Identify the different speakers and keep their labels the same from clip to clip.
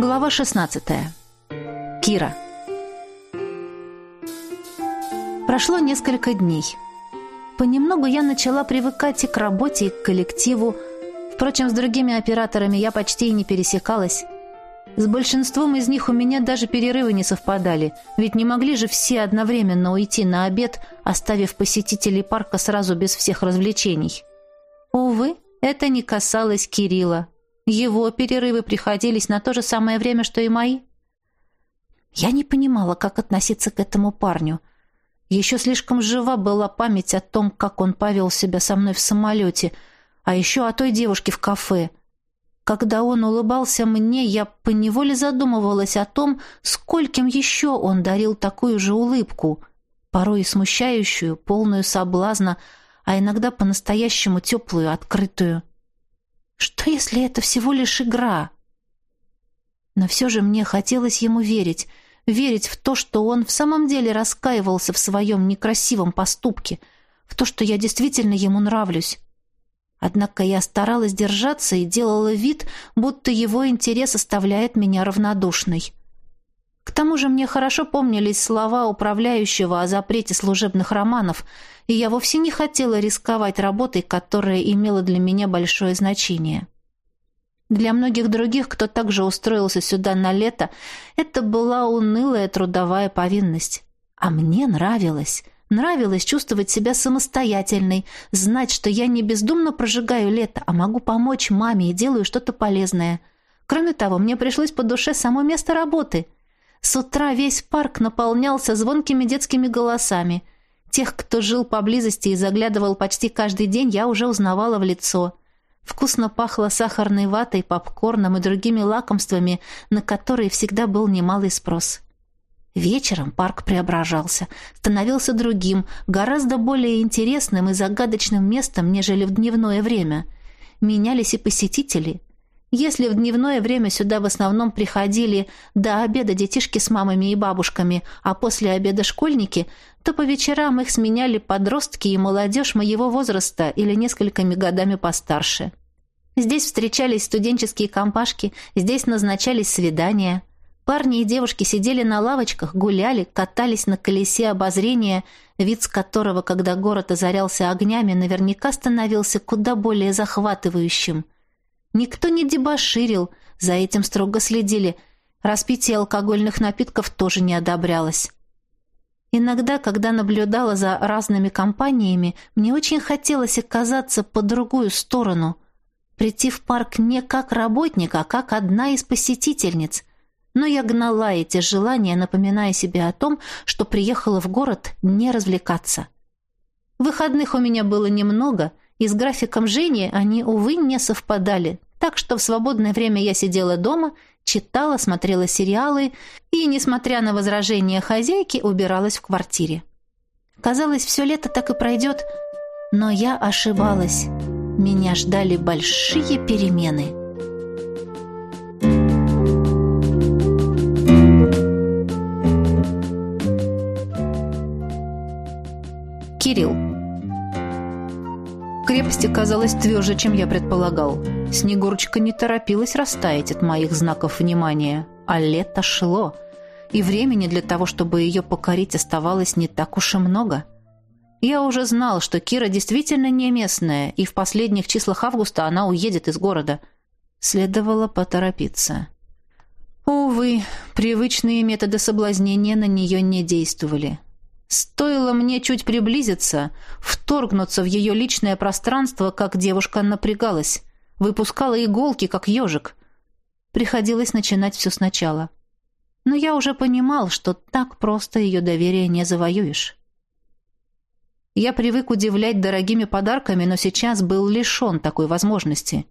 Speaker 1: Глава 16. Кира. Прошло несколько дней. Понемногу я начала привыкать и к работе, и к коллективу. Впрочем, с другими операторами я почти и не пересекалась. С большинством из них у меня даже перерывы не совпадали, ведь не могли же все одновременно уйти на обед, оставив посетителей парка сразу без всех развлечений. Увы, это не касалось Кирилла. Его перерывы приходились на то же самое время, что и мои. Я не понимала, как относиться к этому парню. Еще слишком жива была память о том, как он повел себя со мной в самолете, а еще о той девушке в кафе. Когда он улыбался мне, я поневоле задумывалась о том, скольким еще он дарил такую же улыбку, порой смущающую, полную соблазна, а иногда по-настоящему теплую, открытую. Что, если это всего лишь игра? Но все же мне хотелось ему верить, верить в то, что он в самом деле раскаивался в своем некрасивом поступке, в то, что я действительно ему нравлюсь. Однако я старалась держаться и делала вид, будто его интерес оставляет меня равнодушной. К тому же мне хорошо помнились слова управляющего о запрете служебных романов, и я вовсе не хотела рисковать работой, которая имела для меня большое значение. Для многих других, кто также устроился сюда на лето, это была унылая трудовая повинность. А мне нравилось. Нравилось чувствовать себя самостоятельной, знать, что я не бездумно прожигаю лето, а могу помочь маме и делаю что-то полезное. Кроме того, мне пришлось по душе само место работы — с утра весь парк наполнялся звонкими детскими голосами. Тех, кто жил поблизости и заглядывал почти каждый день, я уже узнавала в лицо. Вкусно пахло сахарной ватой, попкорном и другими лакомствами, на которые всегда был немалый спрос. Вечером парк преображался, становился другим, гораздо более интересным и загадочным местом, нежели в дневное время. Менялись и посетители – если в дневное время сюда в основном приходили до обеда детишки с мамами и бабушками, а после обеда школьники, то по вечерам их сменяли подростки и молодежь моего возраста или несколькими годами постарше. Здесь встречались студенческие компашки, здесь назначались свидания. Парни и девушки сидели на лавочках, гуляли, катались на колесе обозрения, вид с которого, когда город озарялся огнями, наверняка становился куда более захватывающим – Никто не дебоширил, за этим строго следили. Распитие алкогольных напитков тоже не одобрялось. Иногда, когда наблюдала за разными компаниями, мне очень хотелось оказаться по другую сторону, прийти в парк не как работник, а как одна из посетительниц. Но я гнала эти желания, напоминая себе о том, что приехала в город не развлекаться. Выходных у меня было немного — и с графиком Жени они, увы, не совпадали. Так что в свободное время я сидела дома, читала, смотрела сериалы и, несмотря на возражения хозяйки, убиралась в квартире. Казалось, все лето так и пройдет, но я ошибалась. Меня ждали большие перемены. Кирилл Крепость оказалась тверже, чем я предполагал. Снегурочка не торопилась растаять от моих знаков внимания, а лето шло, и времени для того, чтобы ее покорить, оставалось не так уж и много. Я уже знал, что Кира действительно не местная, и в последних числах августа она уедет из города. Следовало поторопиться. Увы, привычные методы соблазнения на нее не действовали. Стоило мне чуть приблизиться, вторгнуться в ее личное пространство, как девушка напрягалась, выпускала иголки, как ежик. Приходилось начинать все сначала. Но я уже понимал, что так просто ее доверие не завоюешь. Я привык удивлять дорогими подарками, но сейчас был лишен такой возможности.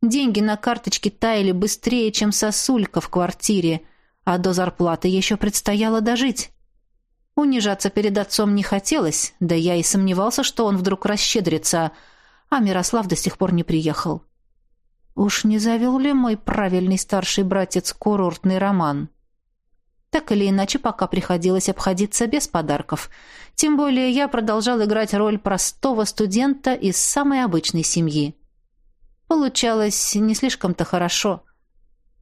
Speaker 1: Деньги на карточке таяли быстрее, чем сосулька в квартире, а до зарплаты еще предстояло дожить. Унижаться перед отцом не хотелось, да я и сомневался, что он вдруг расщедрится, а Мирослав до сих пор не приехал. Уж не завел ли мой правильный старший братец курортный роман? Так или иначе, пока приходилось обходиться без подарков. Тем более я продолжал играть роль простого студента из самой обычной семьи. Получалось не слишком-то хорошо.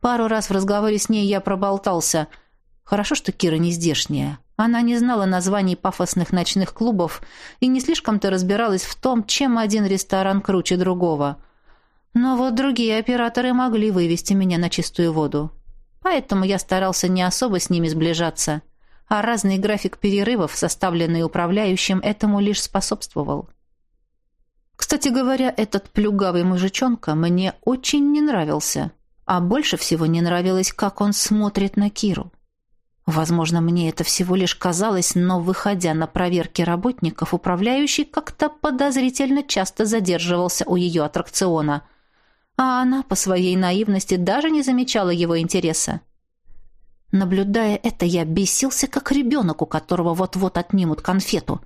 Speaker 1: Пару раз в разговоре с ней я проболтался. Хорошо, что Кира не здешняя. Она не знала названий пафосных ночных клубов и не слишком-то разбиралась в том, чем один ресторан круче другого. Но вот другие операторы могли вывести меня на чистую воду. Поэтому я старался не особо с ними сближаться, а разный график перерывов, составленный управляющим, этому лишь способствовал. Кстати говоря, этот плюгавый мужичонка мне очень не нравился, а больше всего не нравилось, как он смотрит на Киру. Возможно, мне это всего лишь казалось, но, выходя на проверки работников, управляющий как-то подозрительно часто задерживался у ее аттракциона – а она по своей наивности даже не замечала его интереса. Наблюдая это, я бесился, как ребенок, у которого вот-вот отнимут конфету.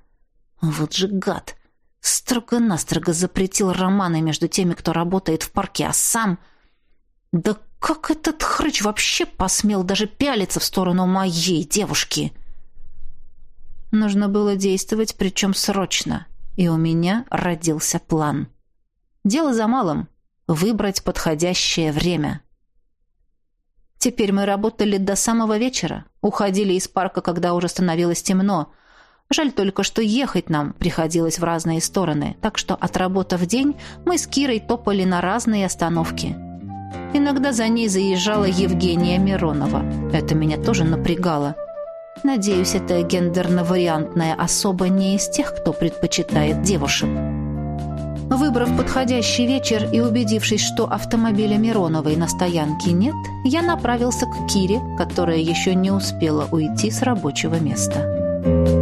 Speaker 1: Вот же гад! Строго-настрого запретил романы между теми, кто работает в парке, а сам... Да как этот хрыч вообще посмел даже пялиться в сторону моей девушки? Нужно было действовать, причем срочно, и у меня родился план. Дело за малым выбрать подходящее время. Теперь мы работали до самого вечера, уходили из парка, когда уже становилось темно. Жаль только, что ехать нам приходилось в разные стороны, так что, отработав день, мы с Кирой топали на разные остановки. Иногда за ней заезжала Евгения Миронова. Это меня тоже напрягало. Надеюсь, это гендерно-вариантная особа не из тех, кто предпочитает девушек. Выбрав подходящий вечер и убедившись, что автомобиля Мироновой на стоянке нет, я направился к Кире, которая еще не успела уйти с рабочего места.